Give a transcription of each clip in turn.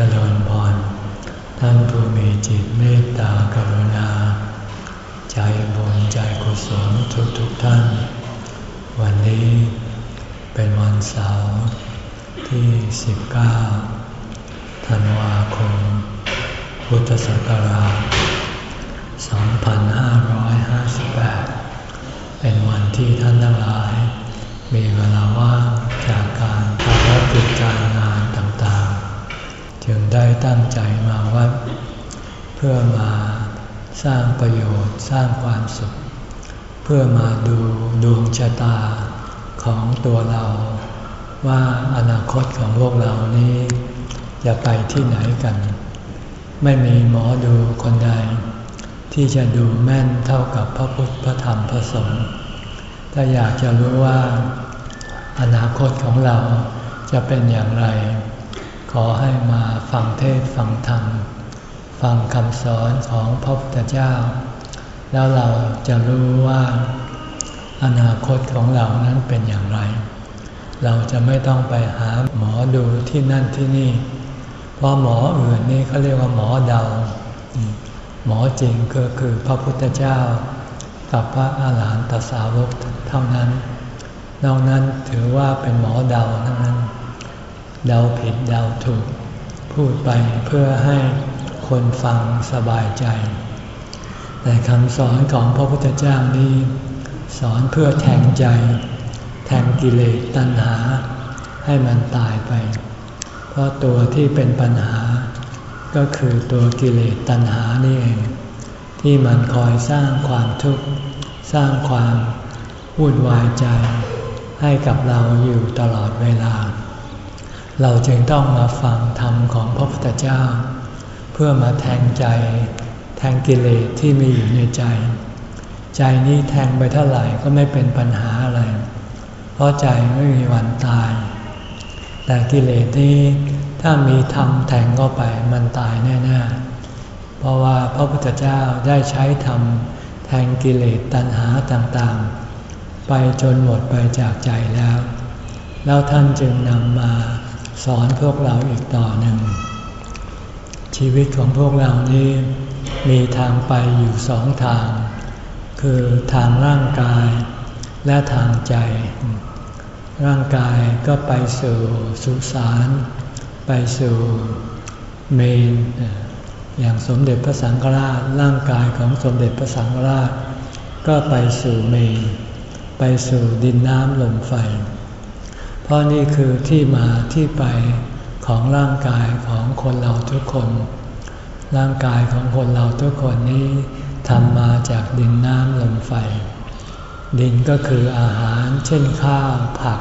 เจริญพรท่านผู้มีจิตเมตตากรุณา ใจบุญใจกุศลทุกทุกท่าน วันนี้เป็นวันเสาร์ที่ 19 ธันวาคม พุทธศักราช 2558 เป็นวันที่ท่านทั้งหลาย มีเวลาว่างจากการภารกิจการงานต่างๆ จึง ได้ตั้งใจมาวัด เพื่อมาสร้างประโยชน์สร้างความสุข เพื่อมาดูดวงชะตาของตัวเรา ว่าอนาคตของพวกเรานี้จะไปที่ไหนกัน ไม่มีหมอดูคนใด ที่จะดูแม่นเท่ากับพระพุทธพระธรรมพระสงฆ์ถ้าอยากจะรู้ว่า อนาคตของเราจะเป็นอย่างไร ขอให้มาฟังเทศฟังธรรม ฟังคำสอนของพระพุทธเจ้า แล้วเราจะรู้ว่า อนาคตของเรานั้นเป็นอย่างไร เราจะไม่ต้องไปหาหมอดูที่นั่นที่นี่ เพราะหมออื่นนี่เขาเรียกว่าหมอเดา หมอจริงก็คือพระพุทธเจ้า กับพระอาหารหันตสาวกเท่านั้น นอกนั้นถือว่าเป็นหมอเดาทั้งนั้น เดาผิดเดาถูก พูดไปเพื่อให้คนฟังสบายใจ แต่คำสอนของพระพุทธเจ้านี้ สอนเพื่อแทงใจ แทงกิเลสตัณหา ให้มันตายไป เพราะตัวที่เป็นปัญหา ก็คือตัวกิเลสตัณหานี่เอง ที่มันคอยสร้างความทุกข์สร้างความวุ่นวายใจให้กับเราอยู่ตลอดเวลา เราจึงต้องมาฟังธรรมของพระพุทธเจ้า เพื่อมาแทงใจ แทงกิเลสที่มีอยู่ในใจ ใจนี้แทงไปเท่าไหร่ก็ไม่เป็นปัญหาอะไร เพราะใจไม่มีวันตาย แต่กิเลสนี้ถ้ามีธรรมแทงเข้าไปมันตายแน่ๆเพราะว่าพระพุทธเจ้าได้ใช้ธรรมแทงกิเลสตัณหาต่างๆ ไปจนหมดไปจากใจแล้ว แล้วท่านจึงนำมา สอนพวกเราอีกต่อหนึ่ง ชีวิตของพวกเรานี้มีทางไปอยู่สองทาง คือทางร่างกายและทางใจ ร่างกายก็ไปสู่สุสานไปสู่เมน อย่างสมเด็จพระสังฆราชร่างกายของสมเด็จพระสังฆราช ก็ไปสู่เมน ไปสู่ดินน้ำลมไฟ เพราะนี่คือที่มาที่ไปของร่างกายของคนเราทุกคน ร่างกายของคนเราทุกคนนี้ทำมาจากดินน้ำลมไฟ ดินก็คืออาหารเช่นข้าวผัก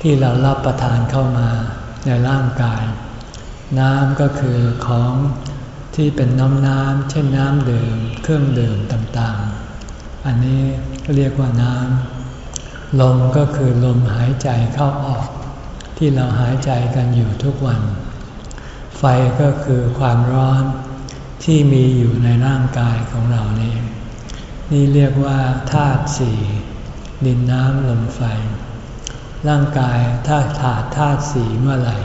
ที่เรารับประทานเข้ามาในร่างกาย น้ำก็คือของที่เป็นน้ำน้ำเช่นน้ำดื่มเครื่องดื่มต่างๆ อันนี้เรียกว่าน้ำ ลมก็คือลมหายใจเข้าออก ที่เราหายใจกันอยู่ทุกวัน ไฟก็คือความร้อนที่มีอยู่ในร่างกายของเรานี่นี่เรียกว่าธาตุสี่ดินน้ำลมไฟ ร่างกายถ้าขาดธาตุสี่เมื่อไหร่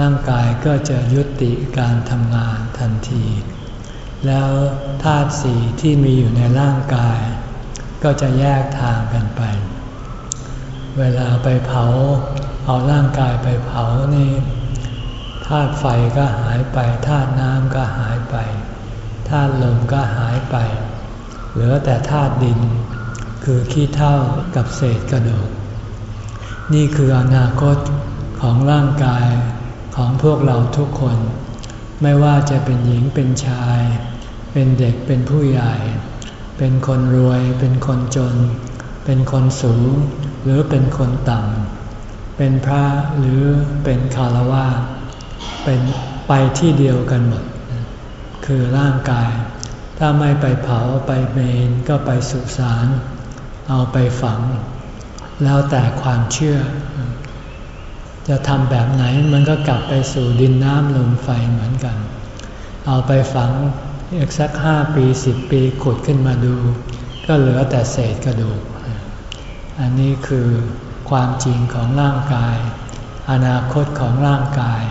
ร่างกายก็จะยุติการทำงานทันที แล้วธาตุสี่ที่มีอยู่ในร่างกาย ก็จะแยกทางกันไป เวลาไปเผา เอาร่างกายไปเผานี่ธาตุไฟก็หายไปธาตุน้ำก็หายไปธาตุลมก็หายไป เหลือแต่ธาตุดิน คือขี้เถ้ากับเศษกระดูก นี่คืออนาคตของร่างกายของพวกเราทุกคน ไม่ว่าจะเป็นหญิงเป็นชาย เป็นเด็กเป็นผู้ใหญ่ เป็นคนรวย เป็นคนจน เป็นคนสูง รือเป็นคนต่ำ เป็นพระหรือเป็นคารวะเป็นไปที่เดียวกันหมด คือร่างกาย ถ้าไม่ไปเผาไปเมนก็ไปสุสาน เอาไปฝัง แล้วแต่ความเชื่อ จะทำแบบไหนมันก็กลับไปสู่ดินน้ำลมไฟเหมือนกัน เอาไปฝังอีกสักห้าปีสิบปีขุดขึ้นมาดู ก็เหลือแต่เศษกระดูก อันนี้คือความจริงของร่างกาย อนาคตของร่างกาย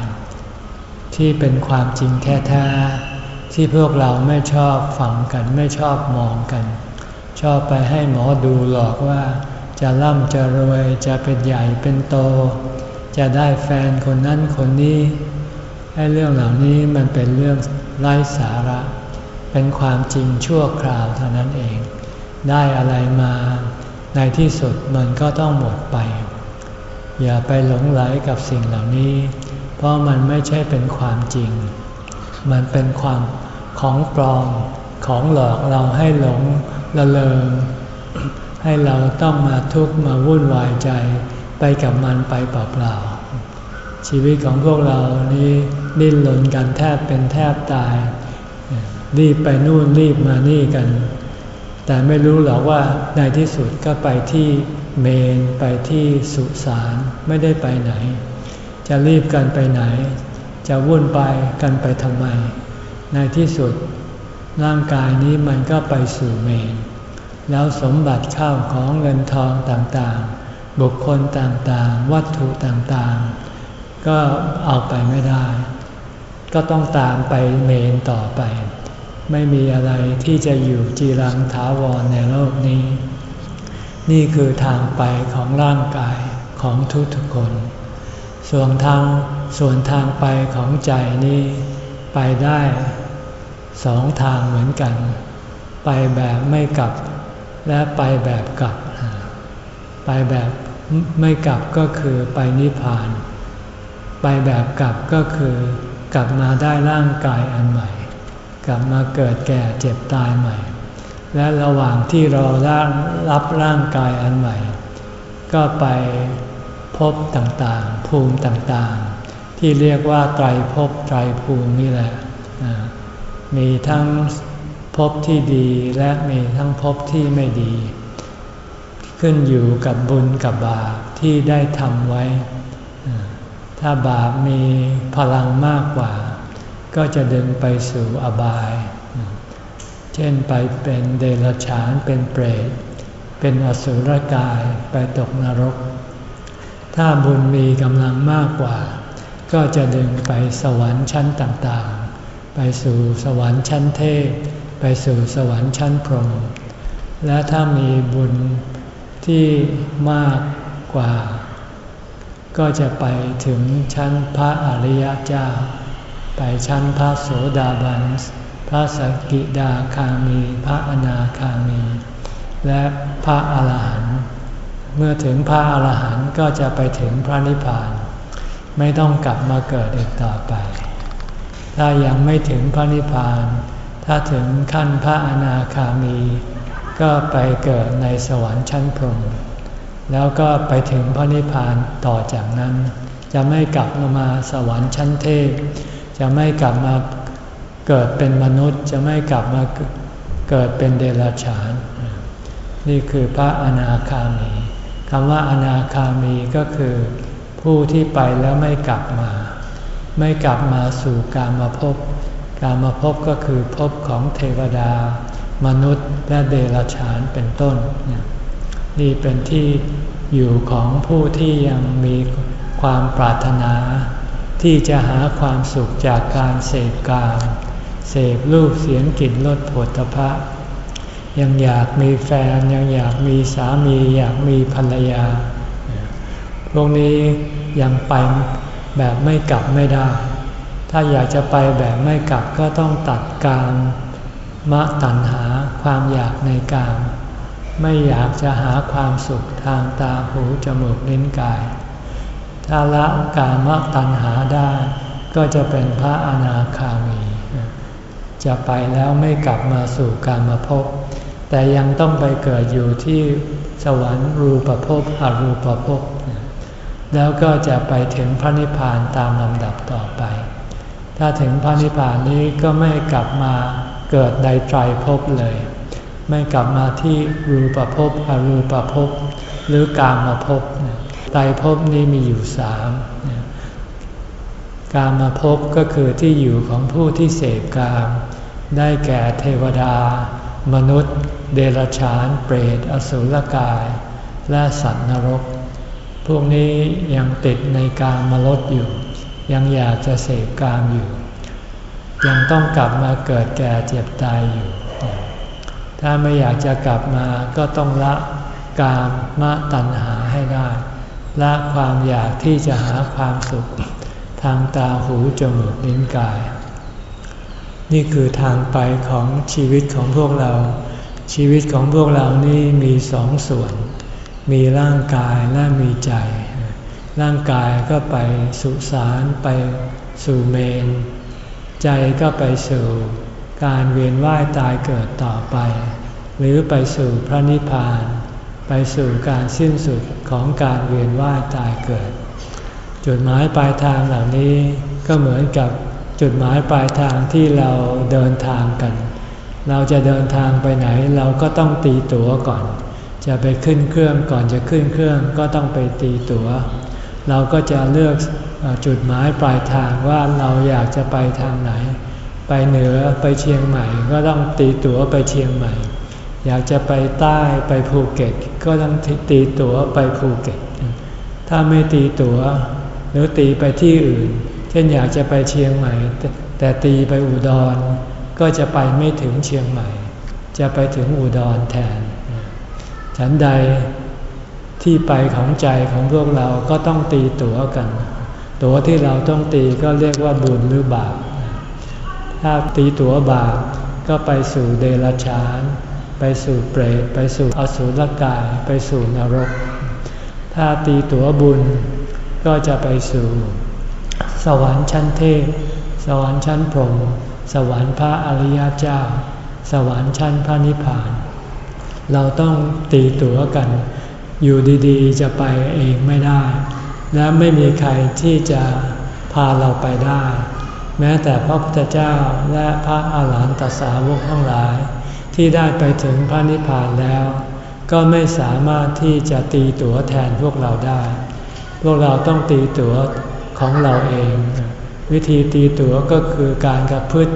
ที่เป็นความจริงแท้ๆที่พวกเราไม่ชอบฟังกันไม่ชอบมองกัน ชอบไปให้หมอดูหลอกว่า จะร่ำจะรวยจะเป็นใหญ่เป็นโต จะได้แฟนคนนั้นคนนี้ให้เรื่องเหล่านี้มันเป็นเรื่องไร้สาระ เป็นความจริงชั่วคราวเท่านั้นเอง ได้อะไรมา ในที่สุดมันก็ต้องหมดไป อย่าไปหลงไหลกับสิ่งเหล่านี้ เพราะมันไม่ใช่เป็นความจริง มันเป็นความของปลอมของหลอกเราให้หลงละเลงให้เราต้องมาทุกข์มาวุ่นวายใจไปกับมันไปเปล่าๆชีวิตของพวกเรานี้ดิ้นรนกันแทบเป็นแทบตาย รีบไปนู่นรีบมานี่กัน แต่ไม่รู้หรอกว่าในที่สุดก็ไปที่เมนไปที่สุสานไม่ได้ไปไหน จะรีบกันไปไหน จะวุ่นไปกันไปทำไม ในที่สุดร่างกายนี้มันก็ไปสู่เมน แล้วสมบัติข้าวของเงินทองต่างๆ บุคคลต่างๆ วัตถุต่างๆ ก็เอาไปไม่ได้ ก็ต้องตามไปเมนต่อไป ไม่มีอะไรที่จะอยู่จีรังถาวรในโลกนี้ นี่คือทางไปของร่างกายของทุกทุกคน ส่วนทางส่วนทางไปของใจนี้ไปได้สองทางเหมือนกัน ไปแบบไม่กลับ และไปแบบกลับ ไปแบบไม่กลับก็คือไปนิพพาน ไปแบบกลับก็คือกลับมาได้ร่างกายอันใหม่ กลับมาเกิดแก่เจ็บตายใหม่ และระหว่างที่รอร่างรับร่างกายอันใหม่ ก็ไปพบต่างๆ ภูมิต่างๆ ที่เรียกว่าไตรภพไตรภูมินี่แหละ มีทั้งภพที่ดีและมีทั้งภพที่ไม่ดี ขึ้นอยู่กับบุญกับบาปที่ได้ทำไว้ ถ้าบาปมีพลังมากกว่า ก็จะดึงไปสู่อบาย เช่นไปเป็นเดรัจฉานเป็นเปรต เป็นอสุรกายไปตกนรก ถ้าบุญมีกำลังมากกว่า ก็จะดึงไปสวรรค์ชั้นต่างๆ ไปสู่สวรรค์ชั้นเทพ ไปสู่สวรรค์ชั้นพรหม และถ้ามีบุญที่มากกว่า ก็จะไปถึงชั้นพระอริยเจ้า ไปชั้นพระโสดาบัน พระสกิดาคามี พระอนาคามี และพระอาหารหันต์ เมื่อถึงพระอาหารหันต์ก็จะไปถึงพระนิพพาน ไม่ต้องกลับมาเกิดอีกต่อไป ถ้ายังไม่ถึงพระนิพพาน ถ้าถึงขั้นพระอนาคามี ก็ไปเกิดในสวรรค์ชั้นพรหม แล้วก็ไปถึงพระนิพพานต่อจากนั้น จะไม่กลับมาสวรรค์ชั้นเทพ จะไม่กลับมาเกิดเป็นมนุษย์จะไม่กลับมาเกิดเป็นเดรัจฉาน นี่คือพระอนาคามีคำว่าอนาคามีก็คือ ผู้ที่ไปแล้วไม่กลับมา ไม่กลับมาสู่การมาพบการมาพบก็คือพบของเทวดา มนุษย์และเดรัจฉานเป็นต้น นี่เป็นที่อยู่ของผู้ที่ยังมีความปรารถนา ที่จะหาความสุขจากการเสพกามเสพรูปเสียงกลิ่นรสผลพระยังอยากมีแฟนยังอยากมีสามีอยากมีภรรยา พวกนี้ยังไปแบบไม่กลับไม่ได้ ถ้าอยากจะไปแบบไม่กลับก็ต้องตัดการมะตัณหาความอยากในกามไม่อยากจะหาความสุขทางตาหูจมูกลิ้นกาย ถ้าละกามตัณหาได้ ก็จะเป็นพระอนาคามี จะไปแล้วไม่กลับมาสู่การมาพบแต่ยังต้องไปเกิดอยู่ที่สวรรค์รูปภพอรูปภพ แล้วก็จะไปถึงพระนิพพานตามลำดับต่อไป ถ้าถึงพระนิพพานนี้ก็ไม่กลับมาเกิดในไตรภพเลย ไม่กลับมาที่รูปภพอรูปภพ หรือกามภพ ไตรภพนี้มีอยู่สามการมาภพก็คือที่อยู่ของผู้ที่เสพกาม ได้แก่เทวดา มนุษย์ เดรัจฉาน เปรต อสุรกาย และสัตว์นรก พวกนี้ยังติดในการมาลดอยู่ยยังอยากจะเสพกามอยู่ ยังต้องกลับมาเกิดแก่เจ็บตายอยู่ ถ้าไม่อยากจะกลับมาก็ต้องละกามมะตัณหาให้ได้ ละความอยากที่จะหาความสุข ทางตาหูจมูกลิ้นกาย นี่คือทางไปของชีวิตของพวกเรา ชีวิตของพวกเรานี่มีสองส่วน มีร่างกายและมีใจ ร่างกายก็ไปสุสานไปสู่เมน ใจก็ไปสู่การเวียนว่ายตายเกิดต่อไป หรือไปสู่พระนิพพาน ไปสู่การสิ้นสุดของการเวียนว่ายตายเกิด จุดหมายปลายทางเหล่านี้ก็เหมือนกับจุดหมายปลายทางที่เราเดินทางกัน เราจะเดินทางไปไหนเราก็ต้องตีตั๋วก่อน จะไปขึ้นเครื่องก่อนจะขึ้นเครื่องก็ต้องไปตีตั๋ว เราก็จะเลือกจุดหมายปลายทางว่าเราอยากจะไปทางไหน ไปเหนือไปเชียงใหม่ก็ต้องตีตั๋วไปเชียงใหม่ อยากจะไปใต้ไปภูเก็ต ก็ต้องตีตั๋วไปภูเก็ต ถ้าไม่ตีตั๋ว หรือตีไปที่อื่น เช่นอยากจะไปเชียงใหม่ แต่ตีไปอุดร ก็จะไปไม่ถึงเชียงใหม่ จะไปถึงอุดรแทน ฉันใดที่ไปของใจของพวกเราก็ต้องตีตั๋วกัน ตั๋วที่เราต้องตีก็เรียกว่าบุญหรือบาป ถ้าตีตั๋วบาปก็ไปสู่เดรัจฉาน ไปสู่เปรตไปสู่อสุรกายไปสู่นรก ถ้าตีตัวบุญก็จะไปสู่ สวรรค์ชั้นเทพ สวรรค์ชั้นพรหมสวรรค์พระอริยเจ้า สวรรค์ชั้นพระนิพพาน เราต้องตีตัวกัน อยู่ดีๆ จะไปเองไม่ได้ และไม่มีใครที่จะพาเราไปได้ แม้แต่พระพุทธเจ้าและพระอาหารหันตสาวกทั้งหลาย ที่ได้ไปถึงพระนิพพานแล้ว ก็ไม่สามารถที่จะตีตั๋วแทนพวกเราได้ พวกเราต้องตีตั๋วของเราเอง วิธีตีตั๋วก็คือการกระพฤติ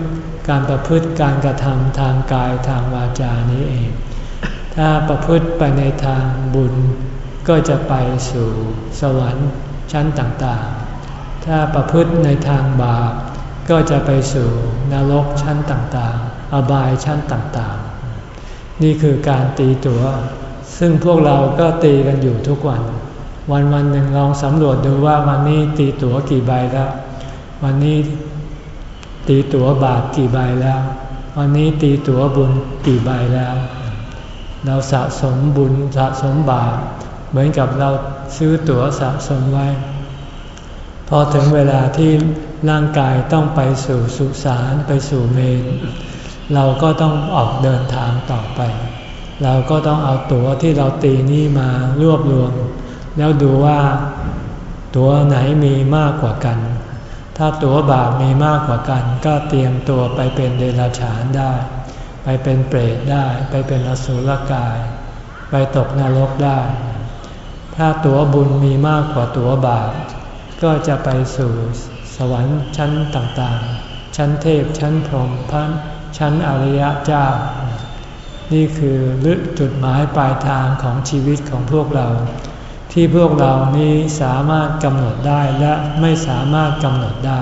การประพฤติการกระทำทางกายทางวาจานี้เอง ถ้าประพฤติไปในทางบุญ ก็จะไปสู่สวรรค์ชั้นต่างๆ ถ้าประพฤติในทางบาปก็จะไปสู่นรกชั้นต่างๆ อบายชั้นต่างๆ นี่คือการตีตัว๋ว ซึ่งพวกเราก็ตีกันอยู่ทุกวัน วันวันหนึ่งลองสำรวจดูว่าวันนี้ตีตั๋วกี่ใบแล้ว วันนี้ตีตั๋วบาปกี่ใบแล้ว วันนี้ตีตั๋วบุญกี่ใบแล้ว เราสะสมบุญสะสมบาปเหมือนกับเราซื้อตั๋วสะสมไว้ พอถึงเวลาที่ร่างกายต้องไปสู่สุสานไปสู่เมน เราก็ต้องออกเดินทางต่อไป เราก็ต้องเอาตั๋วที่เราตีนี่มารวบรวม แล้วดูว่าตั๋วไหนมีมากกว่ากัน ถ้าตั๋วบาปมีมากกว่ากัน ก็เตรียมตัวไปเป็นเดรัจฉานได้ ไปเป็นเปรตได้ ไปเป็นอสุรกาย ไปตกนรกได้ ถ้าตั๋วบุญมีมากกว่าตั๋วบาป ก็จะไปสู่สวรรค์ชั้นต่างๆ ชั้นเทพชั้นพรหมพัน ชั้นอริยเจ้า นี่คือลึกจุดหมายปลายทางของชีวิตของพวกเรา ที่พวกเรานี้สามารถกำหนดได้และไม่สามารถกำหนดได้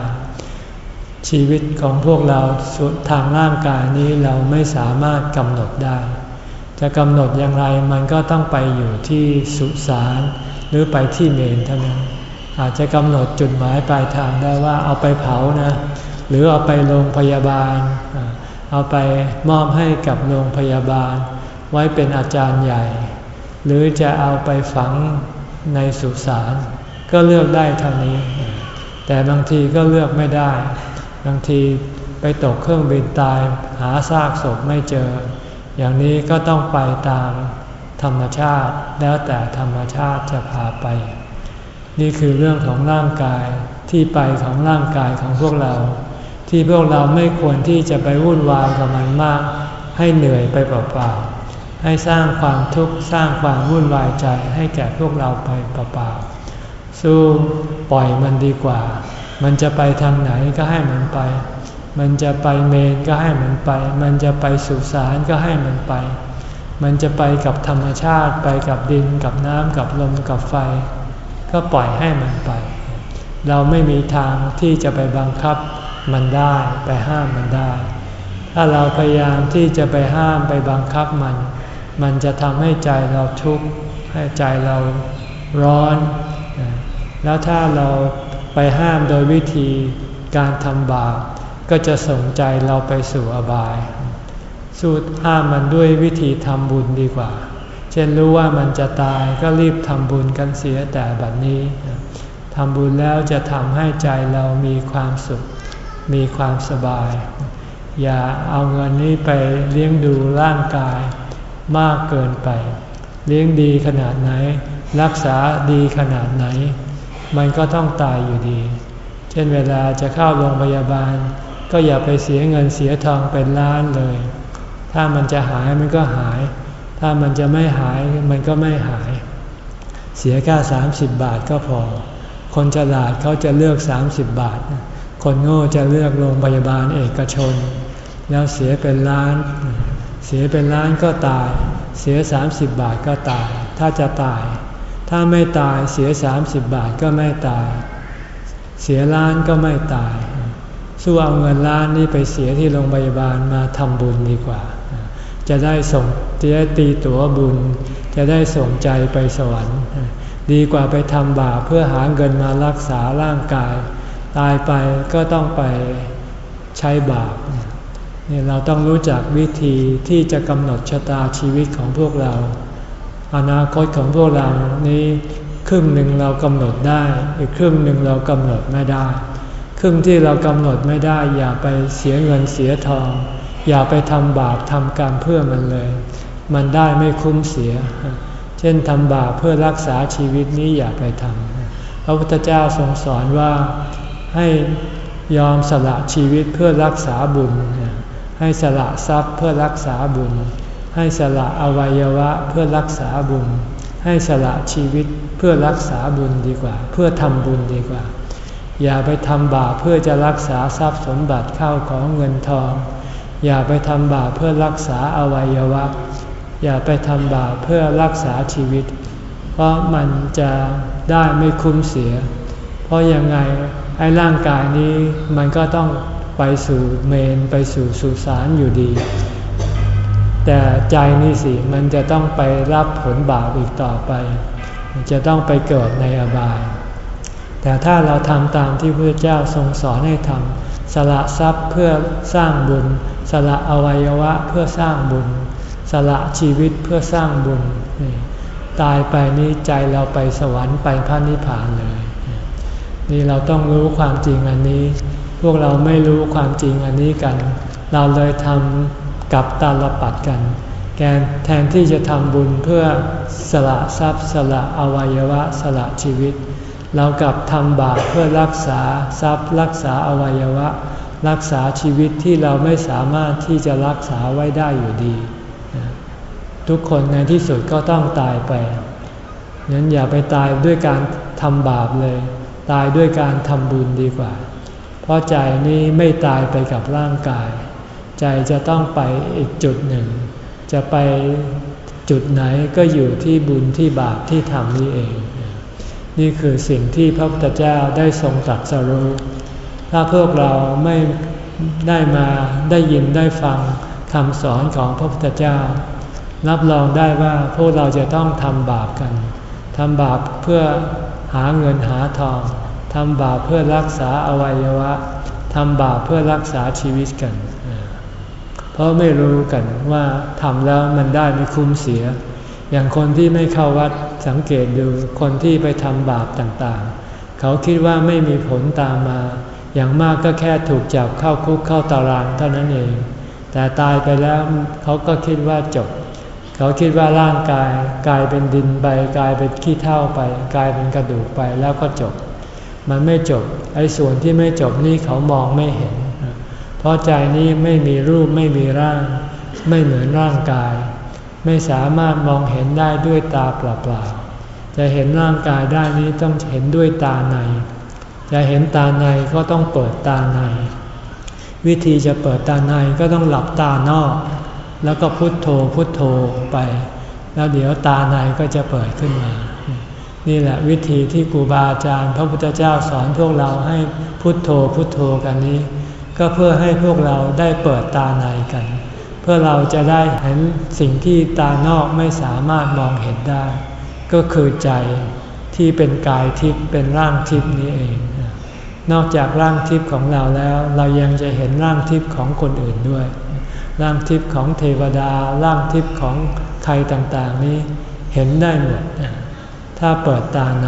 ชีวิตของพวกเราสุดทางร่างกายนี้เราไม่สามารถกำหนดได้ จะกำหนดอย่างไรมันก็ต้องไปอยู่ที่สุสานหรือไปที่เมนเท่านั้นอาจจะกำหนดจุดหมายปลายทางได้ว่าเอาไปเผานะ หรือเอาไปโรงพยาบาล เอาไปมอบให้กับโรงพยาบาล ไว้เป็นอาจารย์ใหญ่ หรือจะเอาไปฝังในสุสานก็เลือกได้เท่านี้ แต่บางทีก็เลือกไม่ได้ บางทีไปตกเครื่องบินตายหาซากศพไม่เจอ อย่างนี้ก็ต้องไปตามธรรมชาติแล้วแต่ธรรมชาติจะพาไป นี่คือเรื่องของร่างกายที่ไปของร่างกายของพวกเรา ที่พวกเราไม่ควรที่จะไปวุ่นวายกับมันมาก ให้เหนื่อยไปเปล่าๆให้สร้างความทุกข์สร้างความวุ่นวายใจให้แก่พวกเราไปเปล่าๆสู้ปล่อยมันดีกว่า มันจะไปทางไหนก็ให้มันไป มันจะไปเมนก็ให้มันไป มันจะไปสุสานก็ให้มันไป มันจะไปกับธรรมชาติไปกับดินกับน้ำกับลมกับไฟ ก็ปล่อยให้มันไป เราไม่มีทางที่จะไปบังคับ มันได้ไปห้ามมันได้ ถ้าเราพยายามที่จะไปห้ามไปบังคับมัน มันจะทำให้ใจเราทุกข์ให้ใจเราร้อน แล้วถ้าเราไปห้ามโดยวิธีการทำบาปก็จะส่งใจเราไปสู่อบาย สู้ห้ามมันด้วยวิธีทำบุญดีกว่า เช่นรู้ว่ามันจะตายก็รีบทำบุญกันเสียแต่บัดนนี้ทำบุญแล้วจะทำให้ใจเรามีความสุข มีความสบาย อย่าเอาเงินนี้ไปเลี้ยงดูร่างกายมากเกินไป เลี้ยงดีขนาดไหน รักษาดีขนาดไหน มันก็ต้องตายอยู่ดี เช่นเวลาจะเข้าโรงพยาบาล ก็อย่าไปเสียเงินเสียทองเป็นล้านเลย ถ้ามันจะหายมันก็หาย ถ้ามันจะไม่หายมันก็ไม่หาย เสียแค่สามสิบบาทก็พอ คนฉลาดเขาจะเลือกสามสิบบาท คนโง่จะเลือกโรงพยาบาลเอกชน แล้วเสียเป็นล้าน เสียเป็นล้านก็ตาย เสียสามสิบบาทก็ตาย ถ้าจะตาย ถ้าไม่ตายเสียสามสิบบาทก็ไม่ตาย เสียล้านก็ไม่ตาย สู้เอาเงินล้านนี้ไปเสียที่โรงพยาบาลมาทำบุญดีกว่า จะได้ส่งจะได้ตีตั๋วบุญ จะได้ส่งใจไปสวรรค์ ดีกว่าไปทำบาปเพื่อหาเงินมารักษาร่างกาย ตายไปก็ต้องไปใช้บาปเนี่ยเราต้องรู้จักวิธีที่จะกำหนดชะตาชีวิตของพวกเรา อนาคตของพวกเรานี้ครึ่งหนึ่งเรากำหนดได้ อีกครึ่งหนึ่งเรากำหนดไม่ได้ ครึ่งที่เรากำหนดไม่ได้ อย่าไปเสียเงินเสียทอง อย่าไปทำบาปทำกรรมเพื่อมันเลย มันได้ไม่คุ้มเสีย เช่นทำบาปเพื่อรักษาชีวิตนี้อย่าไปทำพระพุทธเจ้าทรงสอนว่า ให้ยอมสละชีวิตเพื่อรักษาบุญ ให้สละทรัพย์เพื่อรักษาบุญ ให้สละอวัยวะเพื่อรักษาบุญ ให้สละชีวิตเพื่อรักษาบุญดีกว่า เพื่อทำบุญดีกว่า อย่าไปทำบาปเพื่อจะรักษาทรัพย์สมบัติเข้าของเงินทอง อย่าไปทำบาปเพื่อรักษาอวัยวะ อย่าไปทำบาปเพื่อรักษาชีวิต เพราะมันจะได้ไม่คุ้มเสีย เพราะยังไง ไอ้ร่างกายนี้มันก็ต้องไปสู่เมนไปสู่สุสานอยู่ดี แต่ใจนี่สิมันจะต้องไปรับผลบาปอีกต่อไป จะต้องไปเกิดในอบาย แต่ถ้าเราทำตามที่พระเจ้าทรงสอนให้ทำสละทรัพย์เพื่อสร้างบุญ สละอวัยวะเพื่อสร้างบุญ สละชีวิตเพื่อสร้างบุญ ตายไปนี้ใจเราไปสวรรค์ไปพระนิพพานเลย นี่เราต้องรู้ความจริงอันนี้ พวกเราไม่รู้ความจริงอันนี้กัน เราเลยทำกับตาลปัดกันแทนที่จะทำบุญเพื่อสละทรัพย์สละอวัยวะสละชีวิต เรากลับทำบาปเพื่อรักษาทรัพย์รักษาอวัยวะ รักษาชีวิตที่เราไม่สามารถที่จะรักษาไว้ได้อยู่ดี ทุกคนในที่สุดก็ต้องตายไปนั้นอย่าไปตายด้วยการทำบาปเลย ตายด้วยการทำบุญดีกว่า เพราะใจนี้ไม่ตายไปกับร่างกาย ใจจะต้องไปอีกจุดหนึ่ง จะไปจุดไหนก็อยู่ที่บุญที่บาปที่ทำนี่เอง นี่คือสิ่งที่พระพุทธเจ้าได้ทรงตรัสรู้ถ้าพวกเราไม่ได้มาได้ยินได้ฟังคำสอนของพระพุทธเจ้า รับรองได้ว่าพวกเราจะต้องทำบาปกันทำบาปเพื่อ หาเงินหาทองทำบาปเพื่อรักษาอวัยวะทำบาปเพื่อรักษาชีวิตกัน เพราะไม่รู้กันว่าทำแล้วมันได้ไม่คุ้มเสีย อย่างคนที่ไม่เข้าวัดสังเกตดูคนที่ไปทำบาปต่างๆ เขาคิดว่าไม่มีผลตามมา อย่างมากก็แค่ถูกจับเข้าคุกเข้าตารางเท่านั้นเอง แต่ตายไปแล้วเขาก็คิดว่าจบ เขาคิดว่าร่างกายกลายเป็นดินไปกลายเป็นขี้เท่าไป กลายเป็นกระดูกไปแล้วก็จบ มันไม่จบไอ้ส่วนที่ไม่จบนี่เขามองไม่เห็น เพราะใจนี้ไม่มีรูปไม่มีร่าง ไม่เหมือนร่างกาย ไม่สามารถมองเห็นได้ด้วยตาเปล่าๆจะเห็นร่างกายได้นี้ต้องเห็นด้วยตาในจะเห็นตาในก็ต้องเปิดตาใน วิธีจะเปิดตาในก็ต้องหลับตานอก แล้วก็พุทโธพุทโธไป แล้วเดี๋ยวตาในก็จะเปิดขึ้นมา นี่แหละวิธีที่ครูบาอาจารย์พระพุทธเจ้าสอนพวกเราให้พุทโธพุทโธกันนี้ ก็เพื่อให้พวกเราได้เปิดตาในกัน เพื่อเราจะได้เห็นสิ่งที่ตานอกไม่สามารถมองเห็นได้ ก็คือใจที่เป็นกายทิพย์เป็นร่างทิพย์นี้เอง นอกจากร่างทิพย์ของเราแล้ว เรายังจะเห็นร่างทิพย์ของคนอื่นด้วย ร่างทิพย์ของเทวดา ร่างทิพย์ของใครต่างๆนี้เห็นได้หมด ถ้าเปิดตาใน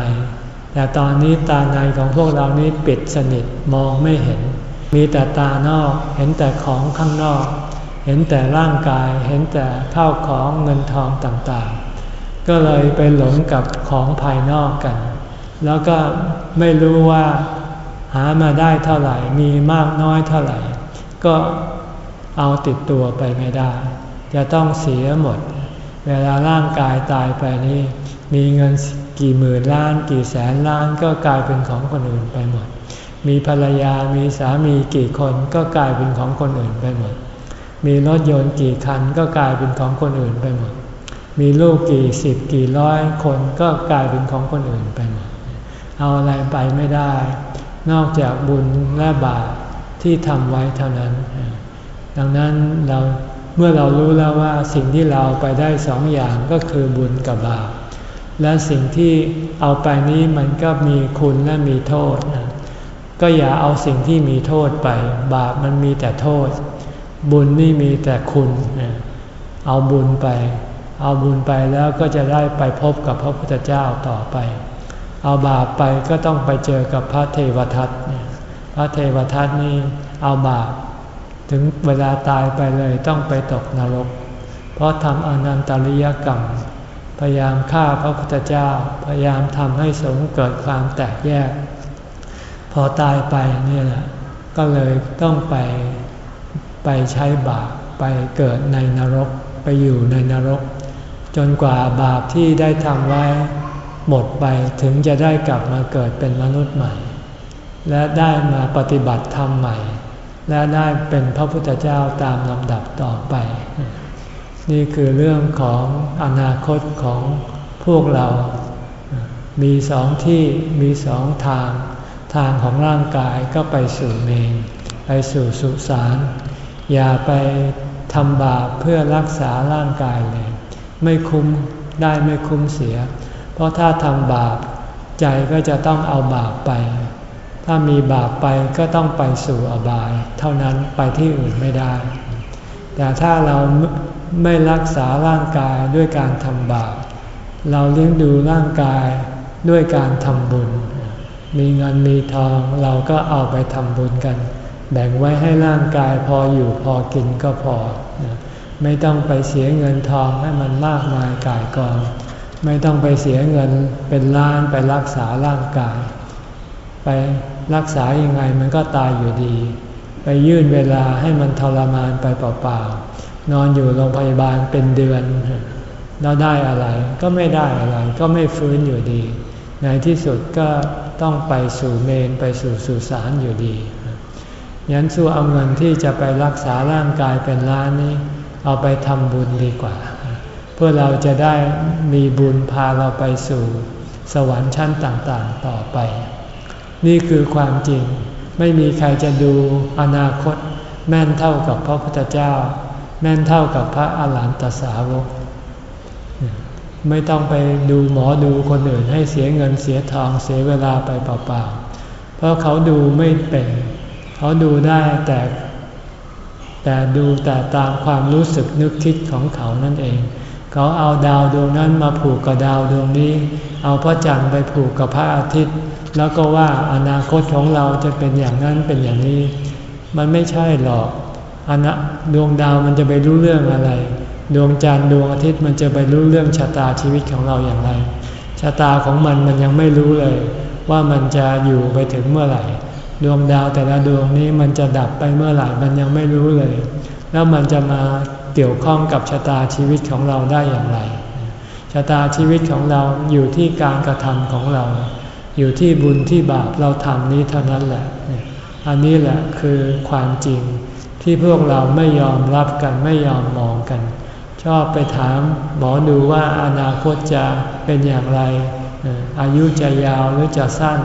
แต่ตอนนี้ตาในของพวกเรานี้ปิดสนิทมองไม่เห็น มีแต่ตานอกเห็นแต่ของข้างนอก เห็นแต่ร่างกายเห็นแต่ข้าวของเงินทองต่างๆ ก็เลยไปหลงกับของภายนอกกัน แล้วก็ไม่รู้ว่าหามาได้เท่าไหร่ มีมากน้อยเท่าไหร่ ก็ เอาติดตัวไปไม่ได้ จะต้องเสียหมด เวลาร่างกายตายไปนี่มีเงินกี่หมื่นล้าน กี่แสนล้านก็กลายเป็นของคนอื่นไปหมด มีภรรยามีสามีกี่คนก็กลายเป็นของคนอื่นไปหมด มีรถยนต์กี่คันก็กลายเป็นของคนอื่นไปหมด มีลูกกี่สิบกี่ร้อยคนก็กลายเป็นของคนอื่นไปหมด เอาอะไรไปไม่ได้ นอกจากบุญและบาปที่ทำไว้เท่านั้น ดังนั้นเราเมื่อเรารู้แล้วว่าสิ่งที่เราไปได้สองอย่างก็คือบุญกับบาปและสิ่งที่เอาไปนี้มันก็มีคุณและมีโทษนะก็อย่าเอาสิ่งที่มีโทษไป บาปมันมีแต่โทษ บุญนี่มีแต่คุณ เอาบุญไป เอาบุญไปแล้วก็จะได้ไปพบกับพระพุทธเจ้าต่อไป เอาบาปไปก็ต้องไปเจอกับพระเทวทัตพระเทวทัตนี่เอาบาป ถึงเวลาตายไปเลยต้องไปตกนรก เพราะทำอนันตริยกรรม พยายามฆ่าพระพุทธเจ้า พยายามทำให้สงเกิดความแตกแยก พอตายไปนี่แหละ ก็เลยต้องไปไปใช้บาปไปเกิดในนรกไปอยู่ในนรก จนกว่าบาปที่ได้ทำไว้หมดไปถึงจะได้กลับมาเกิดเป็นมนุษย์ใหม่ และได้มาปฏิบัติธรรมใหม่ และได้เป็นพระพุทธเจ้าตามลำดับต่อไป นี่คือเรื่องของอนาคตของพวกเรา มีสองที่มีสองทาง ทางของร่างกายก็ไปสู่เมนไปสู่สุสานอย่าไปทำบาปเพื่อรักษาร่างกายเลย ไม่คุ้มได้ไม่คุ้มเสีย เพราะถ้าทำบาปใจก็จะต้องเอาบาปไป ถ้ามีบาปไปก็ต้องไปสู่อบาย เท่านั้นไปที่อื่นไม่ได้ แต่ถ้าเราไม่รักษาร่างกายด้วยการทำบาป เราเลี้ยงดูร่างกายด้วยการทำบุญ มีเงินมีทองเราก็เอาไปทำบุญกัน แบ่งไว้ให้ร่างกายพออยู่พอกินก็พอ ไม่ต้องไปเสียเงินทองให้มันมากมายกายกอง ไม่ต้องไปเสียเงินเป็นล้านไปรักษาร่างกาย ไป รักษายังไงมันก็ตายอยู่ดี ไปยื่นเวลาให้มันทรมานไปเปล่าๆ นอนอยู่โรงพยาบาลเป็นเดือน แล้วได้อะไรก็ไม่ได้อะไร ก็ไม่ฟื้นอยู่ดี ในที่สุดก็ต้องไปสู่เมนไปสู่สุสานอยู่ดียันสู้เอาเงินที่จะไปรักษาร่างกายเป็นล้านนี้ เอาไปทำบุญดีกว่า เพื่อเราจะได้มีบุญพาเราไปสู่สวรรค์ชั้นต่างๆต่อไป นี่คือความจริง ไม่มีใครจะดูอนาคต แม่นเท่ากับพระพุทธเจ้า แม่นเท่ากับพระอาหารหันตสาวก ไม่ต้องไปดูหมอดูคนอื่นให้เสียเงินเสียทองเสียเวลาไปเปล่าๆ เพราะเขาดูไม่เป็น เขาดูได้แต่แต่ดูแต่ตามความรู้สึกนึกคิดของเขานั่นเอง เขาเอาดาวดวงนั้นมาผูกกับดาวดวงนี้ เอาพระจันทร์ไปผูกกับพระอาทิตย์ แล้วก็ว่าอนาคตของเราจะเป็นอย่างนั้นเป็นอย่างนี้ มันไม่ใช่หรอกอนะดวงดาวมันจะไปรู้เรื่องอะไร ดวงจันทร์ดวงอาทิตย์มันจะไปรู้เรื่องชะตาชีวิตของเราอย่างไร ชะตาของมันมันยังไม่รู้เลย ว่ามันจะอยู่ไปถึงเมื่อไหร่ ดวงดาวแต่ละดวงนี้มันจะดับไปเมื่อไหร่มันยังไม่รู้เลย แล้วมันจะมาเกี่ยวข้องกับชะตาชีวิตของเราได้อย่างไรชะตาชีวิตของเราอยู่ที่การกระทำของเรา อยู่ที่บุญที่บาปเราทำนี้เท่านั้นแหละ อันนี้แหละคือความจริงที่พวกเราไม่ยอมรับกันไม่ยอมมองกัน ชอบไปถามหมอดูว่าอนาคตจะเป็นอย่างไร อายุจะยาวหรือจะสั้น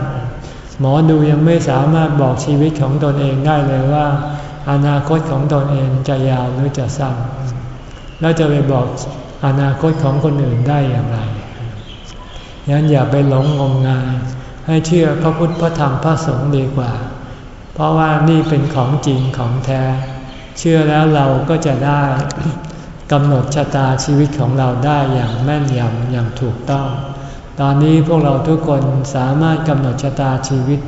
หมอดูยังไม่สามารถบอกชีวิตของตนเองได้เลยว่า อนาคตของตนเองจะยาวหรือจะสั้น แล้วจะไปบอกอนาคตของคนอื่นได้อย่างไร งั้นอย่าไปหลงงมงาย ให้เชื่อพระพุทธพระธรรมพระสงฆ์ดีกว่า เพราะว่านี่เป็นของจริงของแท้ เชื่อแล้วเราก็จะได้กำหนดชะตาชีวิตของเราได้อย่างแม่นยำอย่างถูกต้อง ตอนนี้พวกเราทุกคนสามารถกำหนดชะตาชีวิต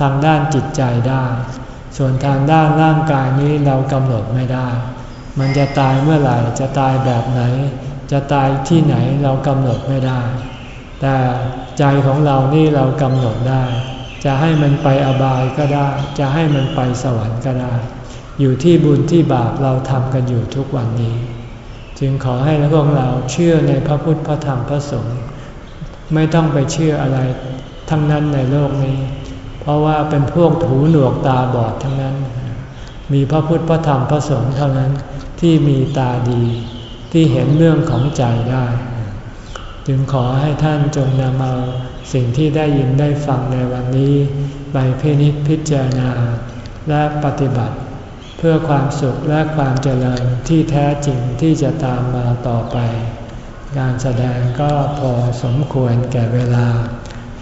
ทางด้านจิตใจได้ ส่วนทางด้านร่างกายนี้เรากำหนดไม่ได้ มันจะตายเมื่อไหร่ จะตายแบบไหน จะตายที่ไหนเรากำหนดไม่ได้ แต่ใจของเรานี่เรากำหนดได้ จะให้มันไปอบายก็ได้ จะให้มันไปสวรรค์ก็ได้ อยู่ที่บุญที่บาปเราทำกันอยู่ทุกวันนี้ จึงขอให้พวกเราเชื่อในพระพุทธพระธรรมพระสงฆ์ไม่ต้องไปเชื่ออะไรทั้งนั้นในโลกนี้ เพราะว่าเป็นพวกหูหนวกตาบอดทั้งนั้น มีพระพุทธพระธรรมพระสงฆ์เท่านั้นที่มีตาดี ที่เห็นเรื่องของใจได้ จึงขอให้ท่านจงนำเอาสิ่งที่ได้ยินได้ฟังในวันนี้ ไปพินิจพิจารณา และปฏิบัติ เพื่อความสุขและความเจริญที่แท้จริงที่จะตามมาต่อไป การแสดงก็พอสมควรแก่เวลา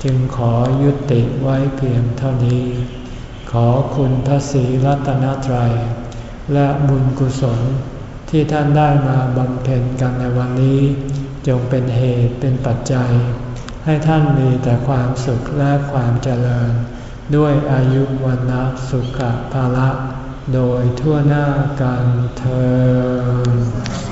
จึงขอยุติไว้เพียงเท่านี้ ขอคุณพระศรีรัตนตรัย และบุญกุศลที่ท่านได้มาบำเพ็ญกันในวันนี้ จงเป็นเหตุเป็นปัจจัย ให้ท่านมีแต่ความสุขและความเจริญ ด้วยอายุวันนะสุขภาละ โดยทั่วหน้ากันเธอ